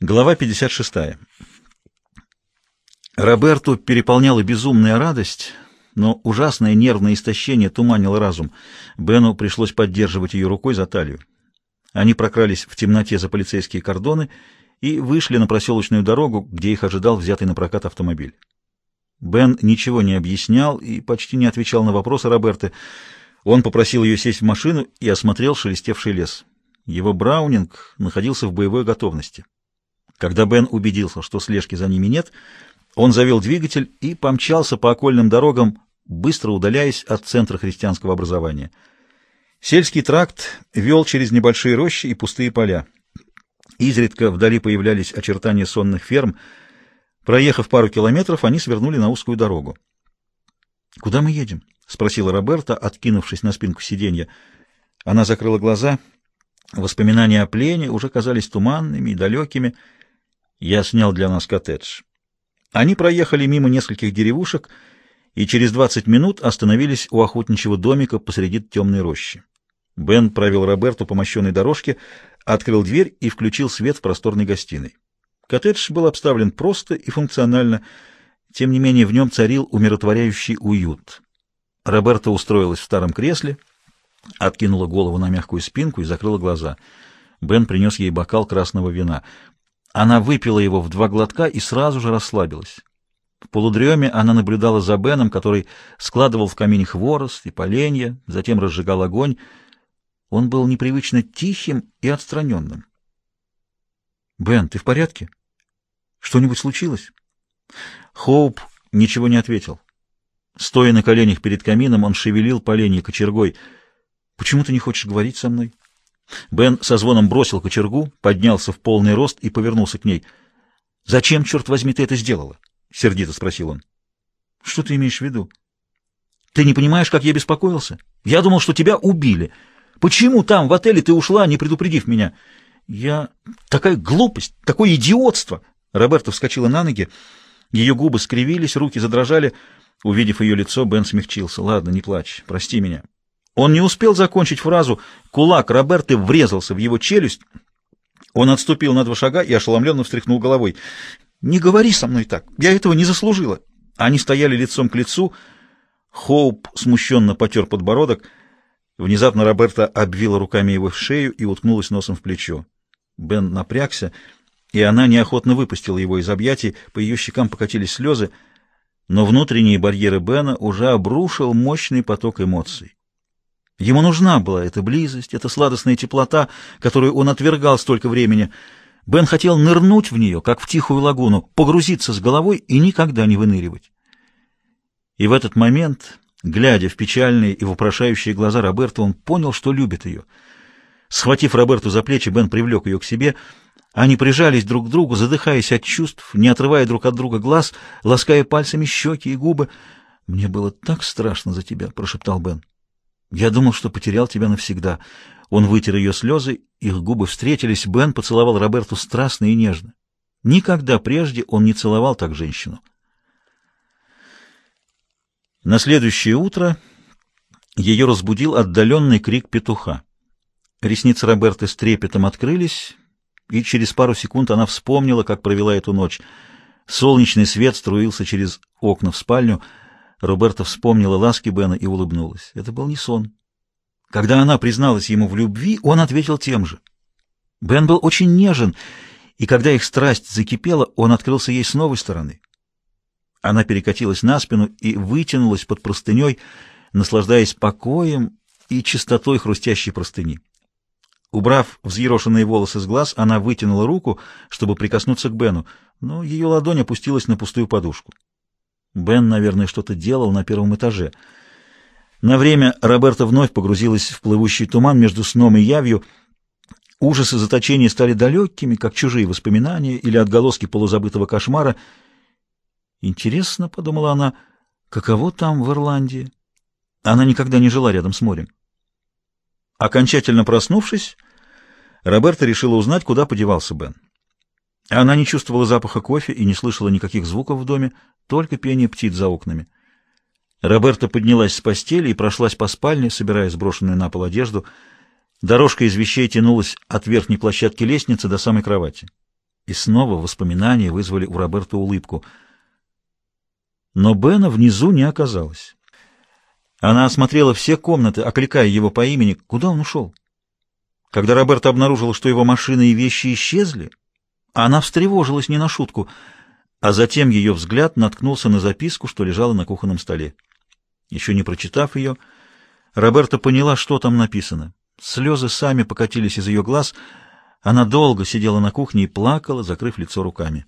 Глава 56. Роберту переполняла безумная радость, но ужасное нервное истощение туманило разум. Бену пришлось поддерживать ее рукой за талию. Они прокрались в темноте за полицейские кордоны и вышли на проселочную дорогу, где их ожидал взятый на прокат автомобиль. Бен ничего не объяснял и почти не отвечал на вопросы Роберты. Он попросил ее сесть в машину и осмотрел шелестевший лес. Его браунинг находился в боевой готовности. Когда Бен убедился, что слежки за ними нет, он завел двигатель и помчался по окольным дорогам, быстро удаляясь от центра христианского образования. Сельский тракт вел через небольшие рощи и пустые поля. Изредка вдали появлялись очертания сонных ферм. Проехав пару километров, они свернули на узкую дорогу. «Куда мы едем?» — спросила Роберта, откинувшись на спинку сиденья. Она закрыла глаза. Воспоминания о плене уже казались туманными и далекими — я снял для нас коттедж. Они проехали мимо нескольких деревушек и через 20 минут остановились у охотничьего домика посреди темной рощи. Бен провел Роберту по мощенной дорожке, открыл дверь и включил свет в просторной гостиной. Коттедж был обставлен просто и функционально, тем не менее в нем царил умиротворяющий уют. Роберта устроилась в старом кресле, откинула голову на мягкую спинку и закрыла глаза. Бен принес ей бокал красного вина — она выпила его в два глотка и сразу же расслабилась. В полудреме она наблюдала за Беном, который складывал в камине хворост и поленья, затем разжигал огонь. Он был непривычно тихим и отстраненным. «Бен, ты в порядке? Что-нибудь случилось?» Хоуп ничего не ответил. Стоя на коленях перед камином, он шевелил поленья кочергой. «Почему ты не хочешь говорить со мной?» Бен со звоном бросил кочергу, поднялся в полный рост и повернулся к ней. «Зачем, черт возьми, ты это сделала?» — сердито спросил он. «Что ты имеешь в виду?» «Ты не понимаешь, как я беспокоился? Я думал, что тебя убили. Почему там, в отеле, ты ушла, не предупредив меня?» «Я... Такая глупость, такое идиотство!» Роберта вскочила на ноги. Ее губы скривились, руки задрожали. Увидев ее лицо, Бен смягчился. «Ладно, не плачь, прости меня. Он не успел закончить фразу. Кулак Роберты врезался в его челюсть. Он отступил на два шага и ошеломленно встряхнул головой. «Не говори со мной так. Я этого не заслужила». Они стояли лицом к лицу. Хоуп смущенно потер подбородок. Внезапно Роберта обвила руками его в шею и уткнулась носом в плечо. Бен напрягся, и она неохотно выпустила его из объятий. По ее щекам покатились слезы, но внутренние барьеры Бена уже обрушил мощный поток эмоций. Ему нужна была эта близость, эта сладостная теплота, которую он отвергал столько времени. Бен хотел нырнуть в нее, как в тихую лагуну, погрузиться с головой и никогда не выныривать. И в этот момент, глядя в печальные и вопрошающие глаза Роберта, он понял, что любит ее. Схватив Роберту за плечи, Бен привлек ее к себе. Они прижались друг к другу, задыхаясь от чувств, не отрывая друг от друга глаз, лаская пальцами щеки и губы. «Мне было так страшно за тебя», — прошептал Бен. Я думал, что потерял тебя навсегда. Он вытер ее слезы, их губы встретились, Бен поцеловал Роберту страстно и нежно. Никогда прежде он не целовал так женщину. На следующее утро ее разбудил отдаленный крик петуха. Ресницы Роберты с трепетом открылись, и через пару секунд она вспомнила, как провела эту ночь. Солнечный свет струился через окна в спальню — Роберта вспомнила ласки Бена и улыбнулась. Это был не сон. Когда она призналась ему в любви, он ответил тем же. Бен был очень нежен, и когда их страсть закипела, он открылся ей с новой стороны. Она перекатилась на спину и вытянулась под простыней, наслаждаясь покоем и чистотой хрустящей простыни. Убрав взъерошенные волосы с глаз, она вытянула руку, чтобы прикоснуться к Бену, но ее ладонь опустилась на пустую подушку. Бен, наверное, что-то делал на первом этаже. На время Роберта вновь погрузилась в плывущий туман между сном и явью. Ужасы заточения стали далекими, как чужие воспоминания или отголоски полузабытого кошмара. «Интересно», — подумала она, — «каково там, в Ирландии?» Она никогда не жила рядом с морем. Окончательно проснувшись, Роберта решила узнать, куда подевался Бен. Она не чувствовала запаха кофе и не слышала никаких звуков в доме, только пение птиц за окнами. Роберта поднялась с постели и прошлась по спальне, собирая сброшенную на пол одежду. Дорожка из вещей тянулась от верхней площадки лестницы до самой кровати. И снова воспоминания вызвали у Роберта улыбку. Но Бена внизу не оказалось. Она осмотрела все комнаты, окликая его по имени. Куда он ушел? Когда Роберта обнаружила, что его машина и вещи исчезли, она встревожилась не на шутку, а затем ее взгляд наткнулся на записку, что лежала на кухонном столе. Еще не прочитав ее, Роберта поняла, что там написано. Слезы сами покатились из ее глаз. Она долго сидела на кухне и плакала, закрыв лицо руками.